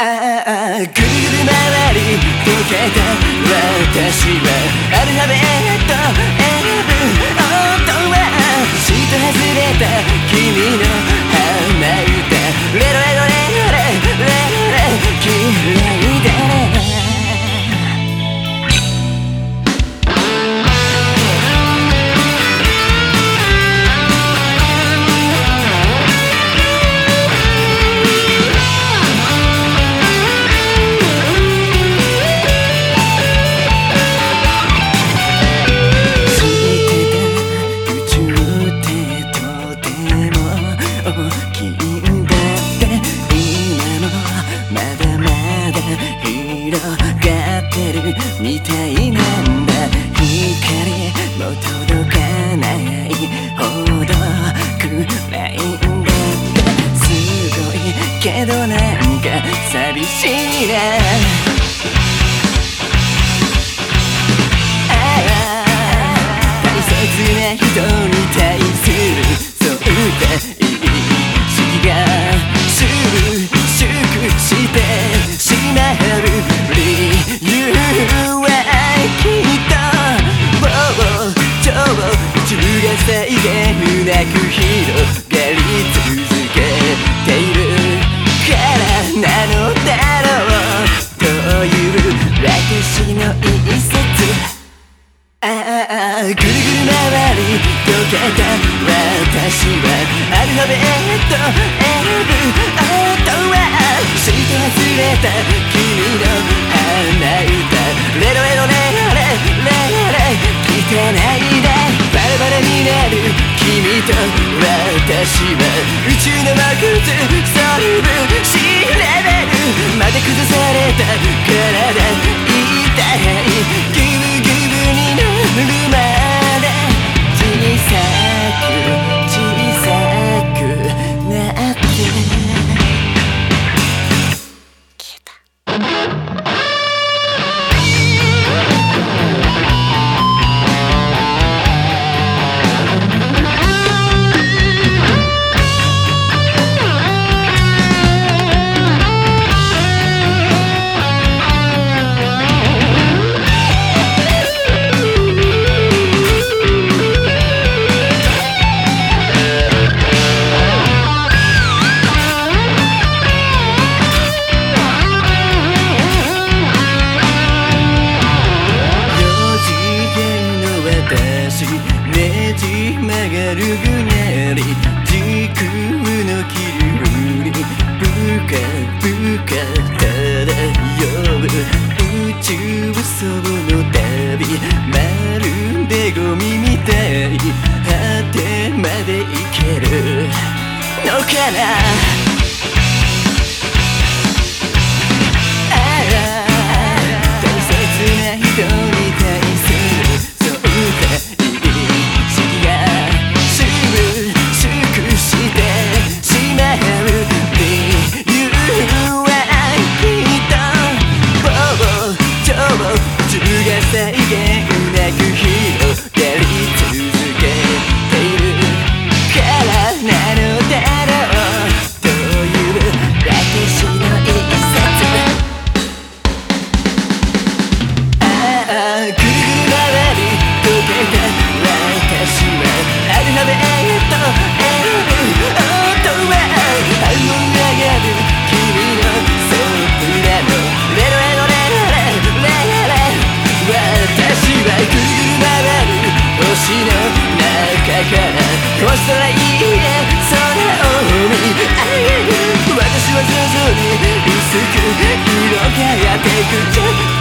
ああぐるぐる回り溶けた私はアルファベット L 音は人外れた君のてるみたいなんだ。光も届かないほど暗いんだ。ってすごいけどなんか寂しいな大切な人。ている。からなのだろう。という私の一節。ああぐるぐる回り溶けた私はアルファベット L 音はシート忘れた。私は宇宙の魔術ソルブシレベルまで崩された体痛いじ曲がるぐにゃり時空の切り売り。ぶかぶか漂う宇宙その旅。まるでゴミみたい。果てまで行ける。のかな？私は徐々に薄く広がっていく。